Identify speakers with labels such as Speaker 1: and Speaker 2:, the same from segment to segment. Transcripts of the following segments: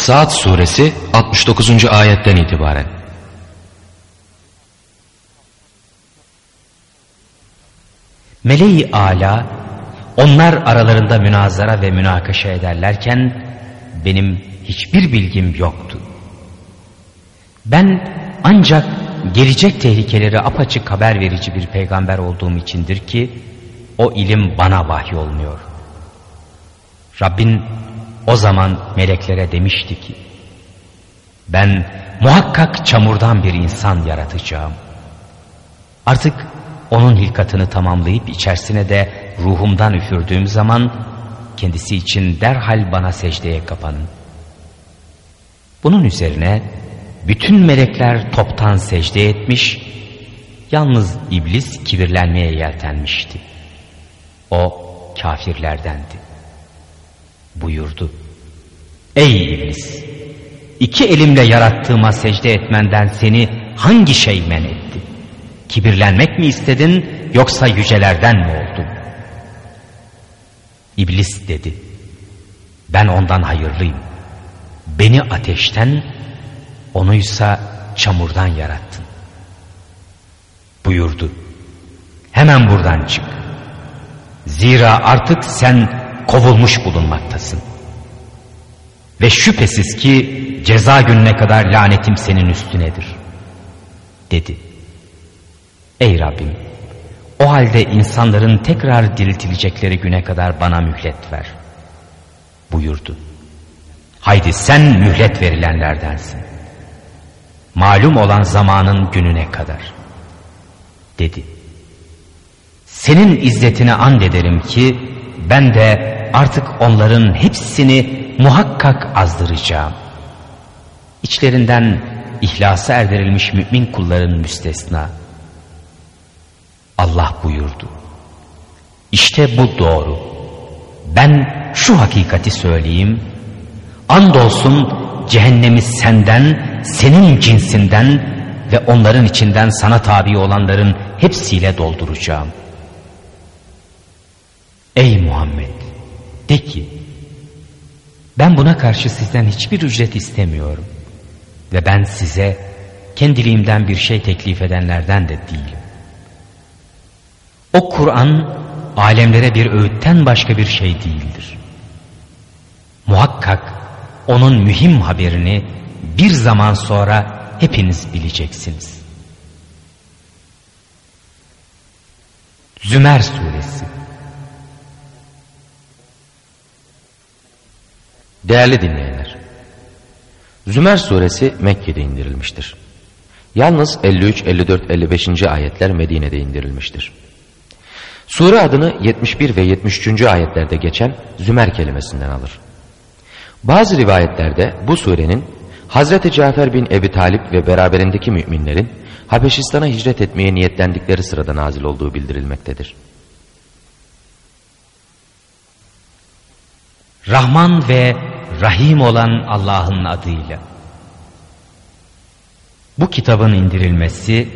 Speaker 1: Saat suresi 69. ayetten itibaren.
Speaker 2: Meleği ala onlar aralarında münazara ve münakaşa ederlerken benim hiçbir bilgim yoktu. Ben ancak gelecek tehlikeleri apaçık haber verici bir peygamber olduğum içindir ki o ilim bana vahyolmuyor. Rabbin o zaman meleklere demişti ki ben muhakkak çamurdan bir insan yaratacağım. Artık onun hilkatını tamamlayıp içerisine de ruhumdan üfürdüğüm zaman kendisi için derhal bana secdeye kapanın. Bunun üzerine bütün melekler toptan secde etmiş, yalnız iblis kibirlenmeye yeltenmişti. O kafirlerdendi. Buyurdu. Ey iblis! İki elimle yarattığıma secde etmenden seni hangi şey men etti? Kibirlenmek mi istedin yoksa yücelerden mi oldun? İblis dedi. Ben ondan hayırlıyım. Beni ateşten, onuysa çamurdan yarattın. Buyurdu. Hemen buradan çık. Zira artık sen kovulmuş bulunmaktasın. Ve şüphesiz ki ceza gününe kadar lanetim senin üstünedir. Dedi. Ey Rabbim o halde insanların tekrar diriltilecekleri güne kadar bana mühlet ver. Buyurdu. Haydi sen mühlet verilenlerdensin. Malum olan zamanın gününe kadar. Dedi. Senin izzetine and ederim ki ben de artık onların hepsini muhakkak azdıracağım. İçlerinden ihlasa erdirilmiş mümin kulların müstesna. Allah buyurdu. İşte bu doğru. Ben şu hakikati söyleyeyim. Andolsun cehennemi senden, senin cinsinden ve onların içinden sana tabi olanların hepsiyle dolduracağım. Ey Muhammed! De ki, ben buna karşı sizden hiçbir ücret istemiyorum. Ve ben size kendiliğimden bir şey teklif edenlerden de değilim. O Kur'an alemlere bir öğütten başka bir şey değildir. Muhakkak onun mühim haberini bir zaman sonra hepiniz bileceksiniz. Zümer Suresi
Speaker 3: Değerli dinleyenler, Zümer suresi Mekke'de indirilmiştir. Yalnız 53, 54, 55. ayetler Medine'de indirilmiştir. Sure adını 71 ve 73. ayetlerde geçen Zümer kelimesinden alır. Bazı rivayetlerde bu surenin Hazreti Cafer bin Ebi Talip ve beraberindeki müminlerin Habeşistan'a hicret etmeye niyetlendikleri sırada nazil olduğu bildirilmektedir.
Speaker 2: Rahman ve Rahim olan Allah'ın adıyla. Bu kitabın indirilmesi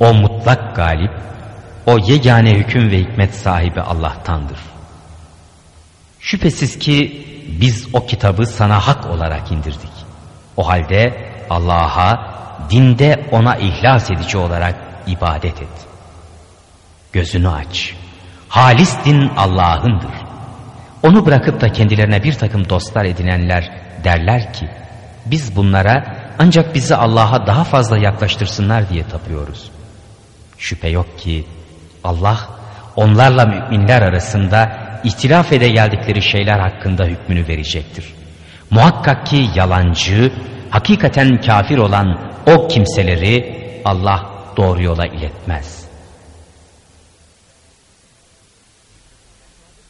Speaker 2: o mutlak galip, o yegane hüküm ve hikmet sahibi Allah'tandır. Şüphesiz ki biz o kitabı sana hak olarak indirdik. O halde Allah'a dinde ona ihlas edici olarak ibadet et. Gözünü aç. Halis din Allah'ındır. Onu bırakıp da kendilerine bir takım dostlar edinenler derler ki biz bunlara ancak bizi Allah'a daha fazla yaklaştırsınlar diye tapıyoruz. Şüphe yok ki Allah onlarla müminler arasında ihtilaf ede geldikleri şeyler hakkında hükmünü verecektir. Muhakkak ki yalancı, hakikaten kafir olan o kimseleri Allah doğru yola iletmez.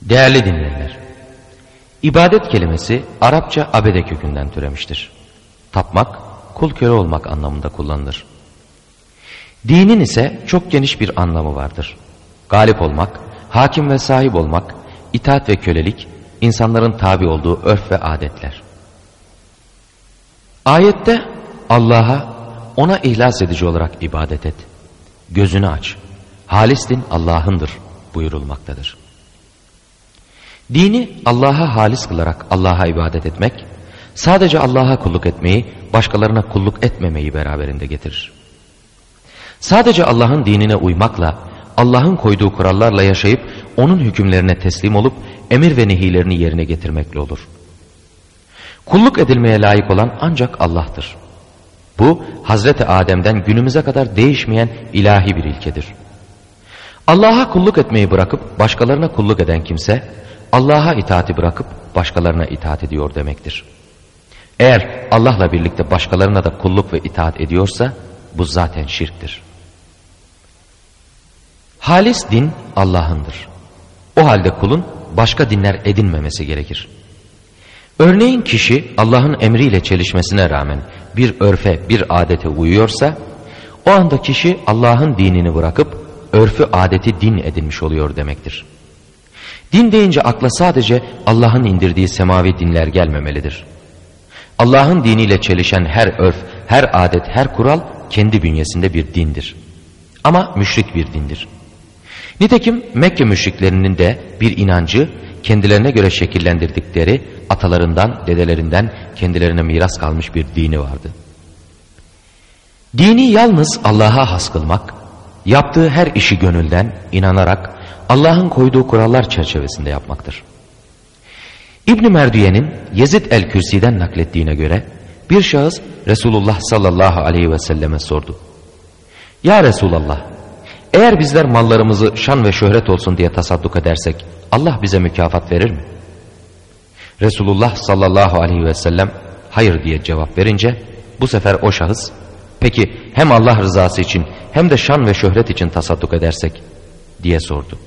Speaker 3: Değerli dinleyenler, ibadet kelimesi Arapça abede kökünden türemiştir. Tapmak, kul köle olmak anlamında kullanılır. Dinin ise çok geniş bir anlamı vardır. Galip olmak, hakim ve sahip olmak, itaat ve kölelik, insanların tabi olduğu örf ve adetler. Ayette Allah'a, ona ihlas edici olarak ibadet et. Gözünü aç. Halis din Allah'ındır buyurulmaktadır. Dini Allah'a halis kılarak Allah'a ibadet etmek, sadece Allah'a kulluk etmeyi, başkalarına kulluk etmemeyi beraberinde getirir. Sadece Allah'ın dinine uymakla, Allah'ın koyduğu kurallarla yaşayıp onun hükümlerine teslim olup emir ve nehilerini yerine getirmekle olur. Kulluk edilmeye layık olan ancak Allah'tır. Bu Hazreti Adem'den günümüze kadar değişmeyen ilahi bir ilkedir. Allah'a kulluk etmeyi bırakıp başkalarına kulluk eden kimse Allah'a itaati bırakıp başkalarına itaat ediyor demektir. Eğer Allah'la birlikte başkalarına da kulluk ve itaat ediyorsa bu zaten şirktir. Halis din Allah'ındır. O halde kulun başka dinler edinmemesi gerekir. Örneğin kişi Allah'ın emriyle çelişmesine rağmen bir örfe, bir adete uyuyorsa, o anda kişi Allah'ın dinini bırakıp örfü adeti din edinmiş oluyor demektir. Din deyince akla sadece Allah'ın indirdiği semavi dinler gelmemelidir. Allah'ın diniyle çelişen her örf, her adet, her kural kendi bünyesinde bir dindir. Ama müşrik bir dindir. Nitekim Mekke müşriklerinin de bir inancı kendilerine göre şekillendirdikleri atalarından, dedelerinden kendilerine miras kalmış bir dini vardı. Dini yalnız Allah'a has kılmak, yaptığı her işi gönülden, inanarak Allah'ın koyduğu kurallar çerçevesinde yapmaktır. İbn Merdiye'nin Yezid el-Kürsi'den naklettiğine göre bir şahıs Resulullah sallallahu aleyhi ve selleme sordu. Ya Resulallah eğer bizler mallarımızı şan ve şöhret olsun diye tasadduk edersek Allah bize mükafat verir mi? Resulullah sallallahu aleyhi ve sellem hayır diye cevap verince bu sefer o şahıs peki hem Allah rızası için hem de şan ve şöhret için tasadduk edersek diye sordu.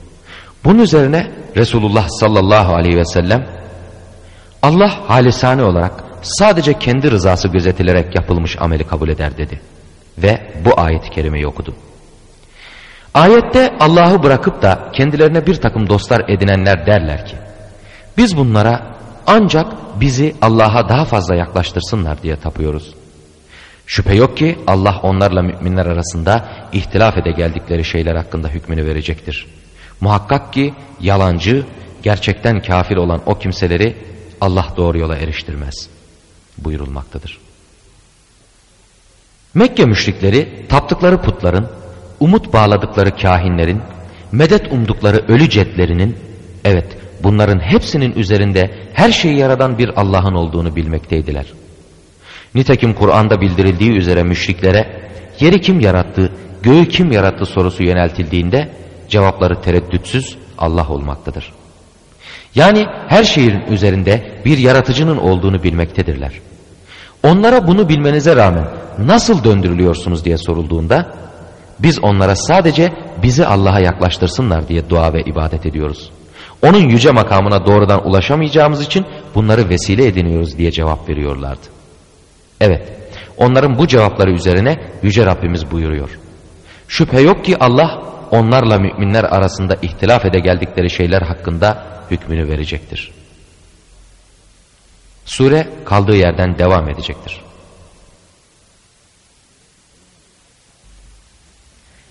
Speaker 3: Bunun üzerine Resulullah sallallahu aleyhi ve sellem Allah halisane olarak sadece kendi rızası gözetilerek yapılmış ameli kabul eder dedi. Ve bu ayet-i kerimeyi okudu. Ayette Allah'ı bırakıp da kendilerine bir takım dostlar edinenler derler ki biz bunlara ancak bizi Allah'a daha fazla yaklaştırsınlar diye tapıyoruz. Şüphe yok ki Allah onlarla müminler arasında ihtilaf ede geldikleri şeyler hakkında hükmünü verecektir. Muhakkak ki yalancı, gerçekten kafir olan o kimseleri Allah doğru yola eriştirmez buyurulmaktadır. Mekke müşrikleri taptıkları putların, umut bağladıkları kahinlerin, medet umdukları ölü cetlerinin, evet bunların hepsinin üzerinde her şeyi yaradan bir Allah'ın olduğunu bilmekteydiler. Nitekim Kur'an'da bildirildiği üzere müşriklere yeri kim yarattı, göğü kim yarattı sorusu yöneltildiğinde cevapları tereddütsüz Allah olmaktadır. Yani her şeyin üzerinde bir yaratıcının olduğunu bilmektedirler. Onlara bunu bilmenize rağmen nasıl döndürülüyorsunuz diye sorulduğunda biz onlara sadece bizi Allah'a yaklaştırsınlar diye dua ve ibadet ediyoruz. Onun yüce makamına doğrudan ulaşamayacağımız için bunları vesile ediniyoruz diye cevap veriyorlardı. Evet, onların bu cevapları üzerine Yüce Rabbimiz buyuruyor. Şüphe yok ki Allah onlarla müminler arasında ihtilaf ede geldikleri şeyler hakkında hükmünü verecektir. Sure kaldığı yerden devam edecektir.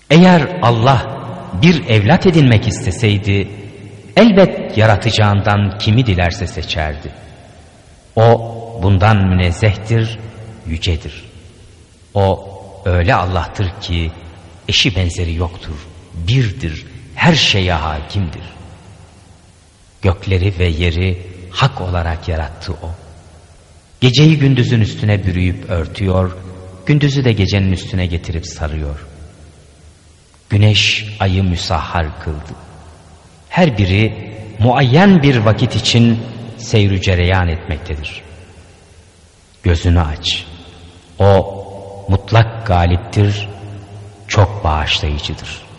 Speaker 2: Eğer Allah bir evlat edinmek isteseydi elbet yaratacağından kimi dilerse seçerdi. O bundan münezzehtir, yücedir. O öyle Allah'tır ki eşi benzeri yoktur, birdir, her şeye hakimdir. Gökleri ve yeri hak olarak yarattı o. Geceyi gündüzün üstüne bürüyüp örtüyor, gündüzü de gecenin üstüne getirip sarıyor. Güneş ayı müsahhar kıldı. Her biri muayyen bir vakit için seyrü cereyan etmektedir. Gözünü aç. O mutlak galiptir, çok bağışlayıcıdır.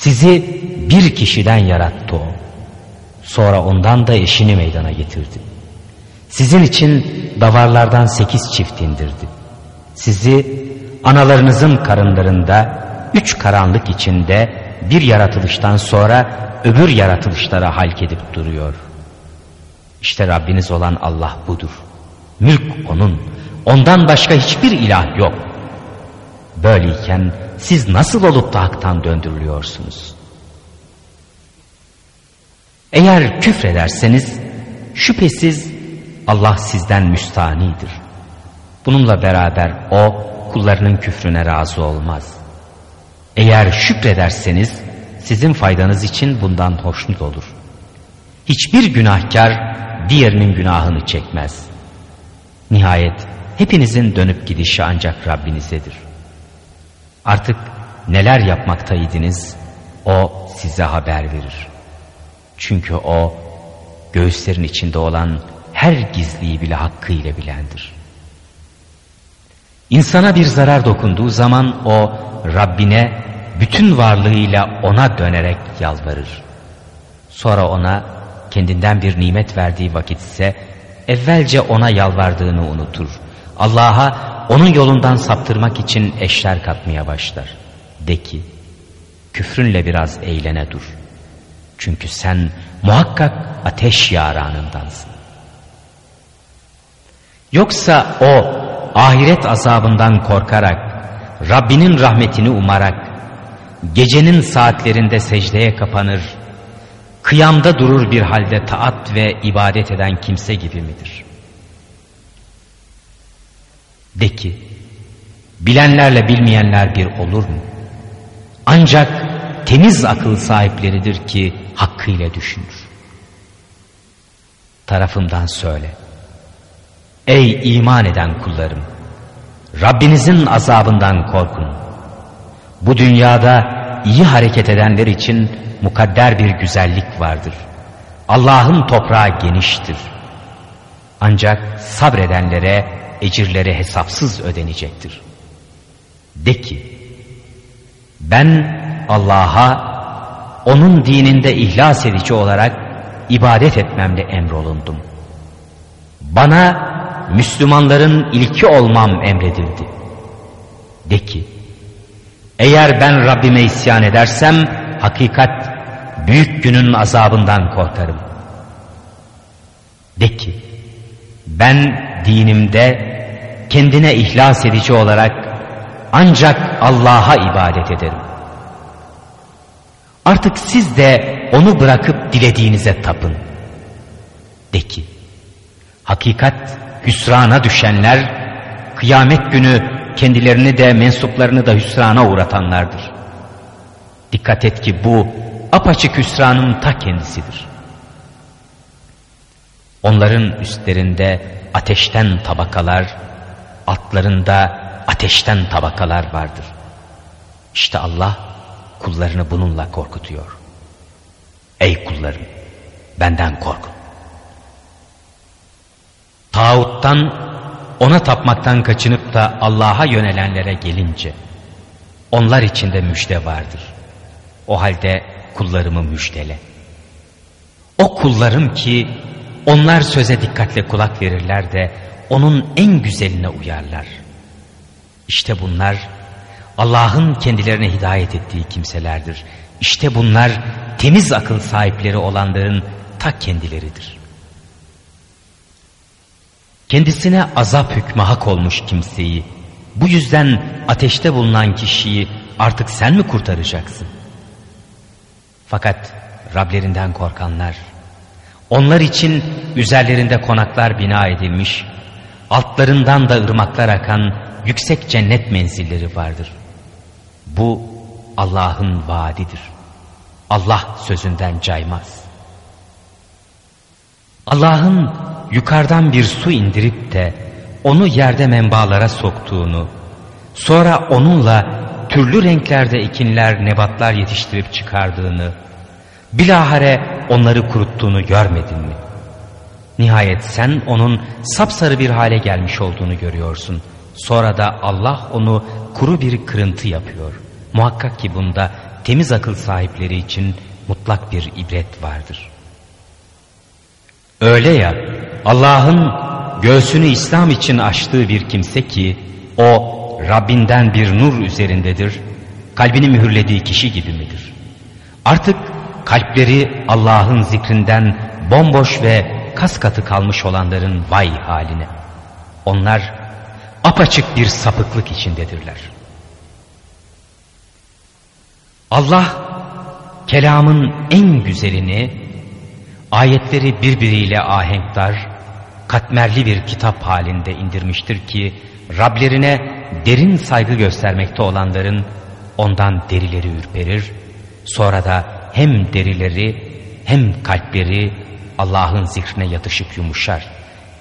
Speaker 2: Sizi bir kişiden yarattı o. Sonra ondan da eşini meydana getirdi. Sizin için davarlardan sekiz çift indirdi. Sizi analarınızın karınlarında üç karanlık içinde bir yaratılıştan sonra öbür yaratılışlara halk edip duruyor. İşte Rabbiniz olan Allah budur. Mülk O'nun. Ondan başka hiçbir ilah yok. Böyleyken siz nasıl olup da haktan döndürülüyorsunuz? Eğer küfrederseniz şüphesiz Allah sizden müstanidir. Bununla beraber o kullarının küfrüne razı olmaz. Eğer şükrederseniz sizin faydanız için bundan hoşnut olur. Hiçbir günahkar diğerinin günahını çekmez. Nihayet hepinizin dönüp gidişi ancak Rabbinizedir. Artık neler yapmaktaydınız o size haber verir. Çünkü o göğüslerin içinde olan her gizliyi bile hakkıyla bilendir. İnsana bir zarar dokunduğu zaman o Rabbine bütün varlığıyla ona dönerek yalvarır. Sonra ona kendinden bir nimet verdiği vakit ise evvelce ona yalvardığını unutur. Allah'a onun yolundan saptırmak için eşler katmaya başlar. De ki küfrünle biraz eğlene dur. Çünkü sen muhakkak ateş yaranındansın. Yoksa o ahiret azabından korkarak, Rabbinin rahmetini umarak, gecenin saatlerinde secdeye kapanır, kıyamda durur bir halde taat ve ibadet eden kimse gibi midir? De ki, bilenlerle bilmeyenler bir olur mu? Ancak temiz akıl sahipleridir ki hakkıyla düşünür. Tarafımdan söyle. Ey iman eden kullarım! Rabbinizin azabından korkun. Bu dünyada iyi hareket edenler için mukadder bir güzellik vardır. Allah'ın toprağı geniştir. Ancak sabredenlere ecirleri hesapsız ödenecektir. De ki, ben Allah'a onun dininde ihlas edici olarak ibadet etmemle emrolundum. Bana Müslümanların ilki olmam emredildi. De ki, eğer ben Rabbime isyan edersem hakikat büyük günün azabından korkarım. De ki, ben dinimde kendine ihlas edici olarak ancak Allah'a ibadet ederim. Artık siz de onu bırakıp dilediğinize tapın. De ki, hakikat hüsrana düşenler, kıyamet günü kendilerini de mensuplarını da hüsrana uğratanlardır. Dikkat et ki bu apaçık hüsranın ta kendisidir. Onların üstlerinde ateşten tabakalar, altlarında ateşten tabakalar vardır. İşte Allah kullarını bununla korkutuyor. Ey kullarım benden korkun. Tağuttan ona tapmaktan kaçınıp da Allah'a yönelenlere gelince onlar içinde müjde vardır. O halde kullarımı müjdele. O kullarım ki onlar söze dikkatle kulak verirler de onun en güzeline uyarlar. İşte bunlar Allah'ın kendilerine hidayet ettiği kimselerdir. İşte bunlar temiz akıl sahipleri olanların ta kendileridir. Kendisine azap hükmü hak olmuş kimseyi, bu yüzden ateşte bulunan kişiyi artık sen mi kurtaracaksın? Fakat Rablerinden korkanlar, onlar için üzerlerinde konaklar bina edilmiş, altlarından da ırmaklar akan yüksek cennet menzilleri vardır. Bu Allah'ın vaadidir. Allah sözünden caymaz. Allah'ın yukarıdan bir su indirip de onu yerde menbaalara soktuğunu, sonra onunla türlü renklerde ekinler, nebatlar yetiştirip çıkardığını, bilahare onları kuruttuğunu görmedin mi? Nihayet sen onun sapsarı bir hale gelmiş olduğunu görüyorsun. Sonra da Allah onu kuru bir kırıntı yapıyor. Muhakkak ki bunda temiz akıl sahipleri için mutlak bir ibret vardır. Öyle ya Allah'ın göğsünü İslam için açtığı bir kimse ki o Rabbinden bir nur üzerindedir, kalbini mühürlediği kişi gibi midir? Artık kalpleri Allah'ın zikrinden bomboş ve kas katı kalmış olanların vay haline. Onlar apaçık bir sapıklık içindedirler. Allah kelamın en güzelini ayetleri birbiriyle ahenkdar, katmerli bir kitap halinde indirmiştir ki Rablerine derin saygı göstermekte olanların ondan derileri ürperir. Sonra da hem derileri hem kalpleri Allah'ın zikrine yatışıp yumuşar.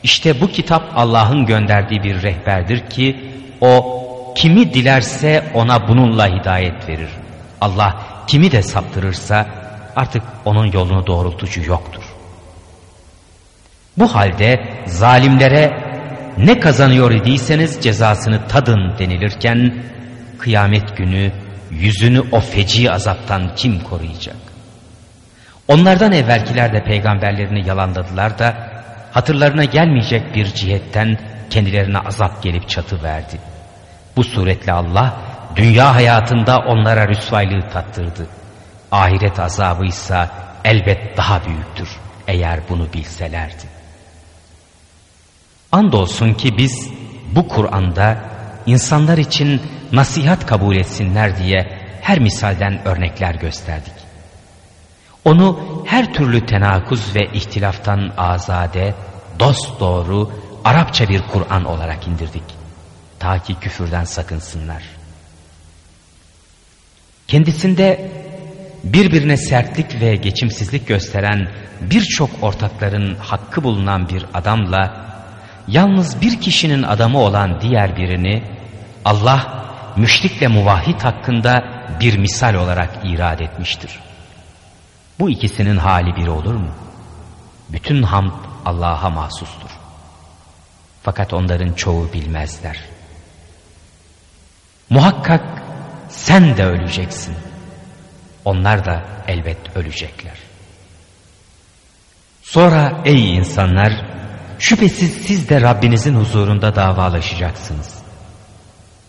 Speaker 2: İşte bu kitap Allah'ın gönderdiği bir rehberdir ki o kimi dilerse ona bununla hidayet verir. Allah kimi de saptırırsa artık onun yolunu doğrultucu yoktur. Bu halde zalimlere ne kazanıyor idiyseniz cezasını tadın denilirken kıyamet günü yüzünü o feci azaptan kim koruyacak? Onlardan evvelkiler de peygamberlerini yalanladılar da hatırlarına gelmeyecek bir cihetten kendilerine azap gelip çatı verdi. Bu suretle Allah dünya hayatında onlara rüsvaylığı tattırdı. Ahiret azabı ise elbet daha büyüktür eğer bunu bilselerdi. Andolsun ki biz bu Kur'an'da insanlar için nasihat kabul etsinler diye her misalden örnekler gösterdik. Onu her türlü tenakuz ve ihtilaftan azade, dost doğru, Arapça bir Kur'an olarak indirdik. Ta ki küfürden sakınsınlar. Kendisinde birbirine sertlik ve geçimsizlik gösteren birçok ortakların hakkı bulunan bir adamla yalnız bir kişinin adamı olan diğer birini Allah müşrikle muvahhid hakkında bir misal olarak irad etmiştir. Bu ikisinin hali bir olur mu? Bütün hamd Allah'a mahsustur. Fakat onların çoğu bilmezler. Muhakkak sen de öleceksin. Onlar da elbet ölecekler. Sonra ey insanlar şüphesiz siz de Rabbinizin huzurunda davalaşacaksınız.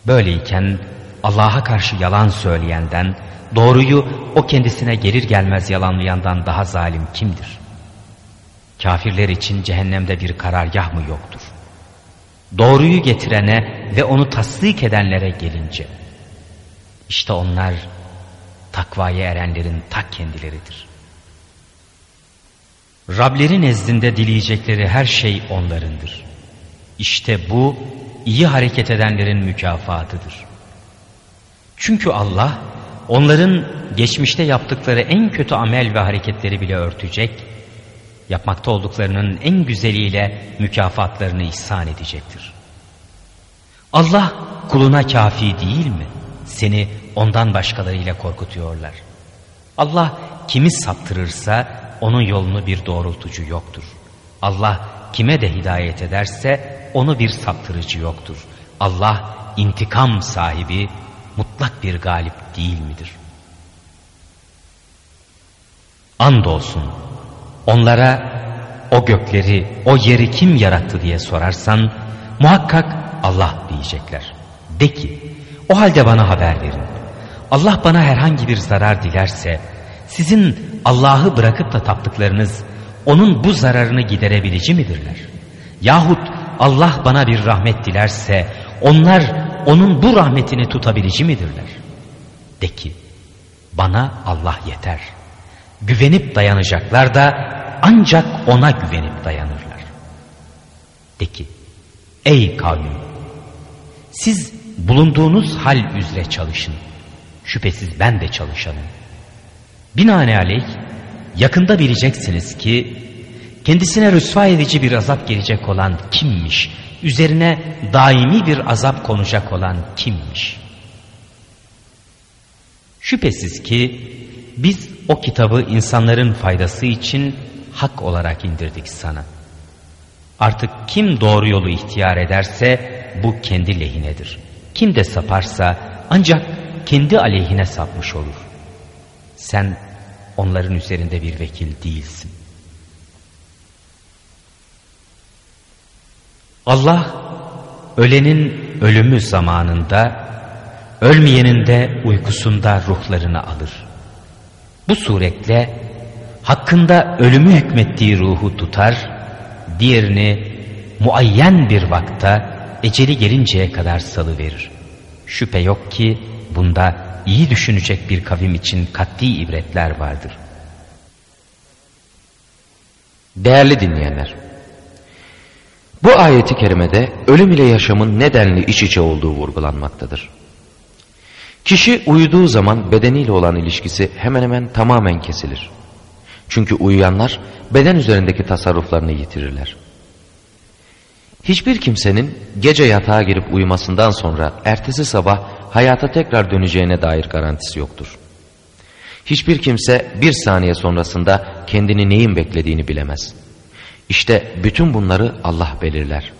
Speaker 2: Böyleyken Allah'a karşı yalan söyleyenden, doğruyu o kendisine gelir gelmez yalanlayandan daha zalim kimdir? Kafirler için cehennemde bir karargah mı yoktur? Doğruyu getirene ve onu tasdik edenlere gelince, işte onlar takvaya erenlerin tak kendileridir. Rableri nezdinde dileyecekleri her şey onlarındır. İşte bu iyi hareket edenlerin mükafatıdır. Çünkü Allah onların geçmişte yaptıkları en kötü amel ve hareketleri bile örtecek, yapmakta olduklarının en güzeliyle mükafatlarını ihsan edecektir. Allah kuluna kafi değil mi? Seni ondan başkalarıyla korkutuyorlar. Allah kimi saptırırsa onun yolunu bir doğrultucu yoktur. Allah kime de hidayet ederse onu bir saptırıcı yoktur. Allah intikam sahibi mutlak bir galip değil midir? Andolsun onlara o gökleri, o yeri kim yarattı diye sorarsan muhakkak Allah diyecekler. De ki o halde bana haber verin. Allah bana herhangi bir zarar dilerse sizin Allah'ı bırakıp da taptıklarınız onun bu zararını giderebilici midirler? Yahut Allah bana bir rahmet dilerse onlar onun bu rahmetini tutabilici midirler? De ki bana Allah yeter. Güvenip dayanacaklar da ancak ona güvenip dayanırlar. De ki ey kavmim siz bulunduğunuz hal üzere çalışın. Şüphesiz ben de çalışanım. Binaenaleyh yakında bileceksiniz ki kendisine rüsva edici bir azap gelecek olan kimmiş? Üzerine daimi bir azap konacak olan kimmiş? Şüphesiz ki biz o kitabı insanların faydası için hak olarak indirdik sana. Artık kim doğru yolu ihtiyar ederse bu kendi lehinedir. Kim de saparsa ancak kendi aleyhine sapmış olur. Sen onların üzerinde bir vekil değilsin. Allah ölenin ölümü zamanında ölmeyenin de uykusunda ruhlarını alır. Bu suretle hakkında ölümü hükmettiği ruhu tutar, diğerini muayyen bir vakta eceli gelinceye kadar salı verir. Şüphe yok ki bunda iyi düşünecek bir kavim için katli ibretler vardır.
Speaker 3: Değerli dinleyenler, Bu ayeti kerimede ölüm ile yaşamın nedenli iç içe olduğu vurgulanmaktadır. Kişi uyuduğu zaman bedeniyle olan ilişkisi hemen hemen tamamen kesilir. Çünkü uyuyanlar beden üzerindeki tasarruflarını yitirirler. Hiçbir kimsenin gece yatağa girip uyumasından sonra ertesi sabah hayata tekrar döneceğine dair garantisi yoktur. Hiçbir kimse bir saniye sonrasında kendini neyin beklediğini bilemez. İşte bütün bunları Allah belirler.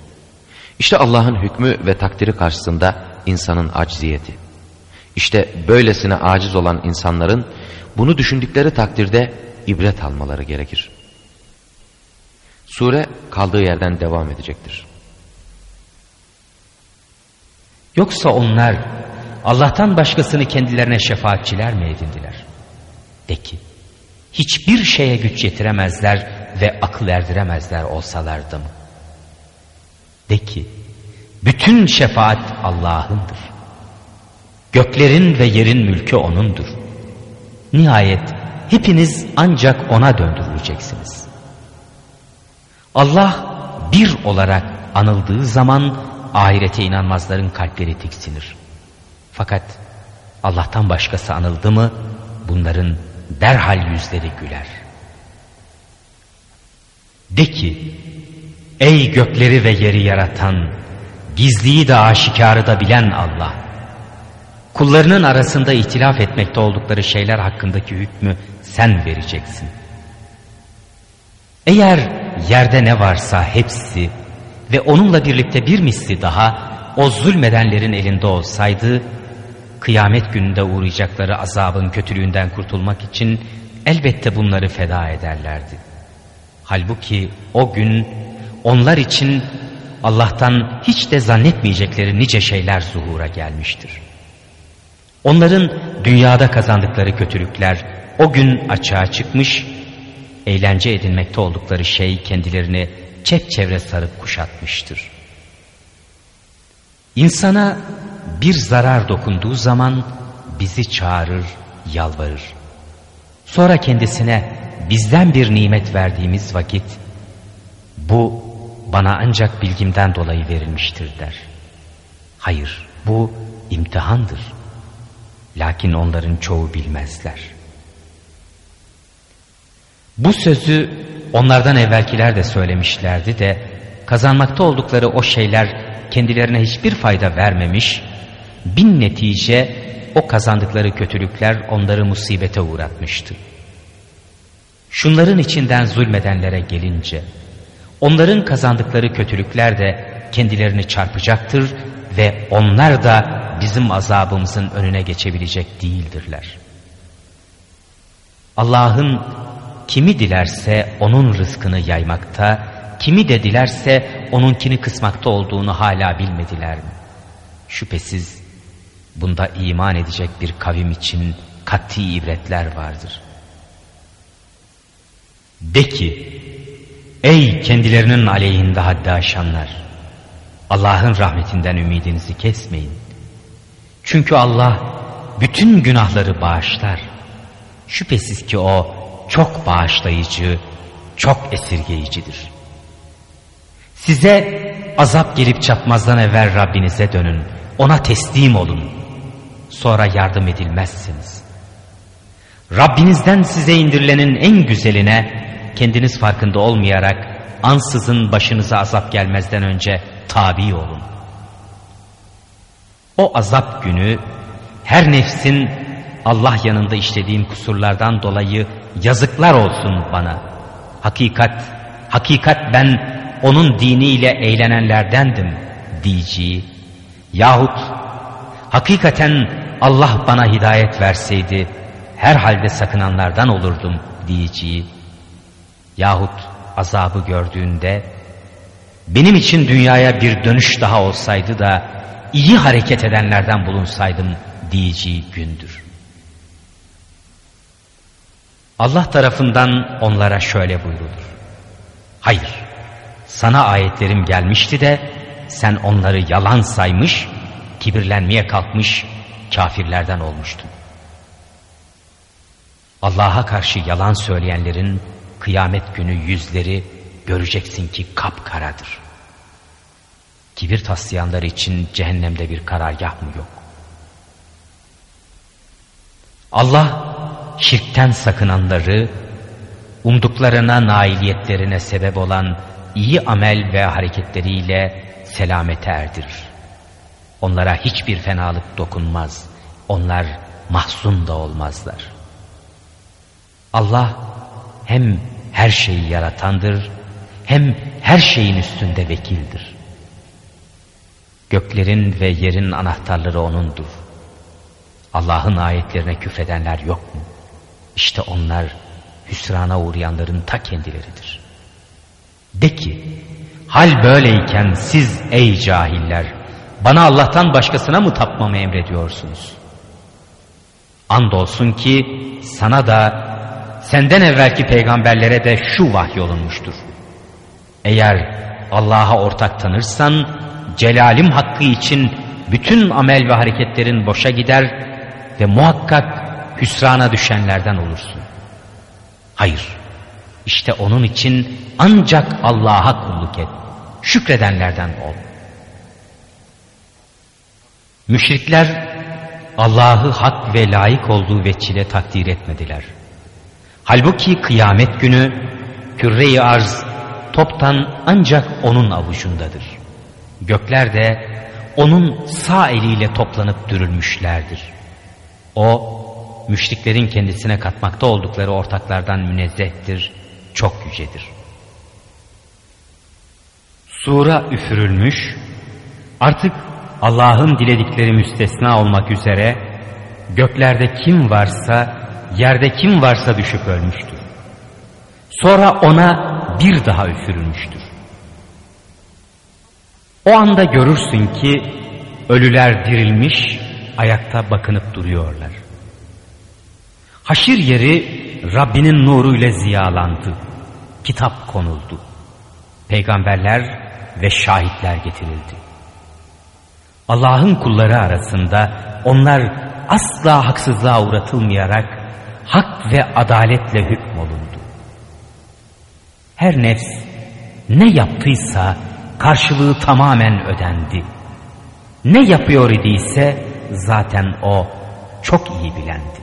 Speaker 3: İşte Allah'ın hükmü ve takdiri karşısında insanın acziyeti. İşte böylesine aciz olan insanların bunu düşündükleri takdirde ibret almaları gerekir. Sure kaldığı yerden devam edecektir.
Speaker 2: Yoksa onlar Allah'tan başkasını kendilerine şefaatçiler mi edindiler? De ki, hiçbir şeye güç yetiremezler ve akıl erdiremezler olsalardı mı? De ki, bütün şefaat Allah'ındır. Göklerin ve yerin mülkü O'nundur. Nihayet hepiniz ancak O'na döndürüleceksiniz. Allah bir olarak anıldığı zaman ahirete inanmazların kalpleri tiksinir. Fakat Allah'tan başkası anıldı mı bunların derhal yüzleri güler. De ki ey gökleri ve yeri yaratan gizliyi de aşikarı da bilen Allah kullarının arasında itilaf etmekte oldukları şeyler hakkındaki hükmü sen vereceksin. Eğer yerde ne varsa hepsi ve onunla birlikte bir misli daha o zulmedenlerin elinde olsaydı kıyamet gününde uğrayacakları azabın kötülüğünden kurtulmak için elbette bunları feda ederlerdi. Halbuki o gün onlar için Allah'tan hiç de zannetmeyecekleri nice şeyler zuhura gelmiştir. Onların dünyada kazandıkları kötülükler o gün açığa çıkmış, eğlence edinmekte oldukları şey kendilerini çepçevre sarıp kuşatmıştır. İnsana bir zarar dokunduğu zaman bizi çağırır, yalvarır. Sonra kendisine bizden bir nimet verdiğimiz vakit bu bana ancak bilgimden dolayı verilmiştir der. Hayır bu imtihandır. Lakin onların çoğu bilmezler. Bu sözü onlardan evvelkiler de söylemişlerdi de kazanmakta oldukları o şeyler kendilerine hiçbir fayda vermemiş, bin netice o kazandıkları kötülükler onları musibete uğratmıştı. Şunların içinden zulmedenlere gelince, onların kazandıkları kötülükler de kendilerini çarpacaktır ve onlar da bizim azabımızın önüne geçebilecek değildirler. Allah'ın kimi dilerse onun rızkını yaymakta, kimi de dilerse onunkini kısmakta olduğunu hala bilmediler mi? Şüphesiz bunda iman edecek bir kavim için kat'i ibretler vardır. De ki, ey kendilerinin aleyhinde haddi aşanlar, Allah'ın rahmetinden ümidinizi kesmeyin. Çünkü Allah bütün günahları bağışlar. Şüphesiz ki O çok bağışlayıcı, çok esirgeyicidir. Size azap gelip çatmazdan evvel Rabbinize dönün. Ona teslim olun. Sonra yardım edilmezsiniz. Rabbinizden size indirilenin en güzeline kendiniz farkında olmayarak ansızın başınıza azap gelmezden önce tabi olun. O azap günü her nefsin Allah yanında işlediğim kusurlardan dolayı yazıklar olsun bana. Hakikat, hakikat ben onun diniyle eğlenenlerdendim diyeceği yahut hakikaten Allah bana hidayet verseydi herhalde sakınanlardan olurdum diyeceği yahut azabı gördüğünde benim için dünyaya bir dönüş daha olsaydı da iyi hareket edenlerden bulunsaydım diyeceği gündür. Allah tarafından onlara şöyle buyrulur. Hayır, sana ayetlerim gelmişti de sen onları yalan saymış, kibirlenmeye kalkmış kafirlerden olmuştun. Allah'a karşı yalan söyleyenlerin kıyamet günü yüzleri göreceksin ki kapkaradır. Kibir taslayanlar için cehennemde bir karargah mı yok? Allah şirkten sakınanları, umduklarına nailiyetlerine sebep olan iyi amel ve hareketleriyle selamete erdirir. Onlara hiçbir fenalık dokunmaz. Onlar mahzun da olmazlar. Allah hem her şeyi yaratandır, hem her şeyin üstünde vekildir. Göklerin ve yerin anahtarları O'nundur. Allah'ın ayetlerine küfredenler yok mu? İşte onlar hüsrana uğrayanların ta kendileridir. De ki, hal böyleyken siz ey cahiller, bana Allah'tan başkasına mı tapmamı emrediyorsunuz? Andolsun ki sana da senden evvelki peygamberlere de şu vahyolunmuştur. Eğer Allah'a ortak tanırsan celalim hakkı için bütün amel ve hareketlerin boşa gider ve muhakkak hüsrana düşenlerden olursun. Hayır, işte onun için ancak Allah'a kulluk et, şükredenlerden ol. Müşrikler Allah'ı hak ve layık olduğu veçile takdir etmediler. Halbuki kıyamet günü küre-i arz toptan ancak onun avucundadır. Gökler de onun sağ eliyle toplanıp dürülmüşlerdir. O müşriklerin kendisine katmakta oldukları ortaklardan münezzehtir, çok yücedir. Sura üfürülmüş, artık Allah'ın diledikleri müstesna olmak üzere göklerde kim varsa, yerde kim varsa düşüp ölmüştür. Sonra ona bir daha üfürülmüştür. O anda görürsün ki ölüler dirilmiş, ayakta bakınıp duruyorlar. Haşir yeri Rabbinin nuruyla ziyalandı. Kitap konuldu. Peygamberler ve şahitler getirildi. Allah'ın kulları arasında onlar asla haksızlığa uğratılmayarak hak ve adaletle hükmolundu. Her nefs ne yaptıysa karşılığı tamamen ödendi. Ne yapıyor idiyse zaten o çok iyi bilendi.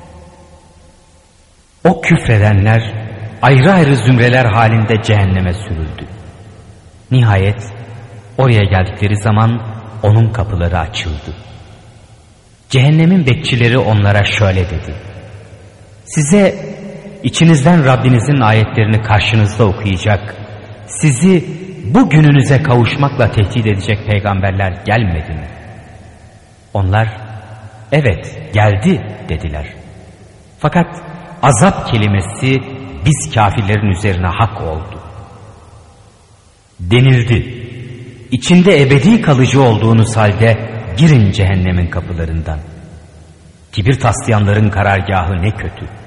Speaker 2: O küfredenler ayrı ayrı zümreler halinde cehenneme sürüldü. Nihayet oraya geldikleri zaman onun kapıları açıldı. Cehennemin bekçileri onlara şöyle dedi. Size içinizden Rabbinizin ayetlerini karşınızda okuyacak, sizi bu gününüze kavuşmakla tehdit edecek peygamberler gelmedi mi? Onlar evet geldi dediler. Fakat azap kelimesi biz kafirlerin üzerine hak oldu. Denildi. İçinde ebedi kalıcı olduğunuz halde girin cehennemin kapılarından. Kibir taslayanların karargahı ne kötü.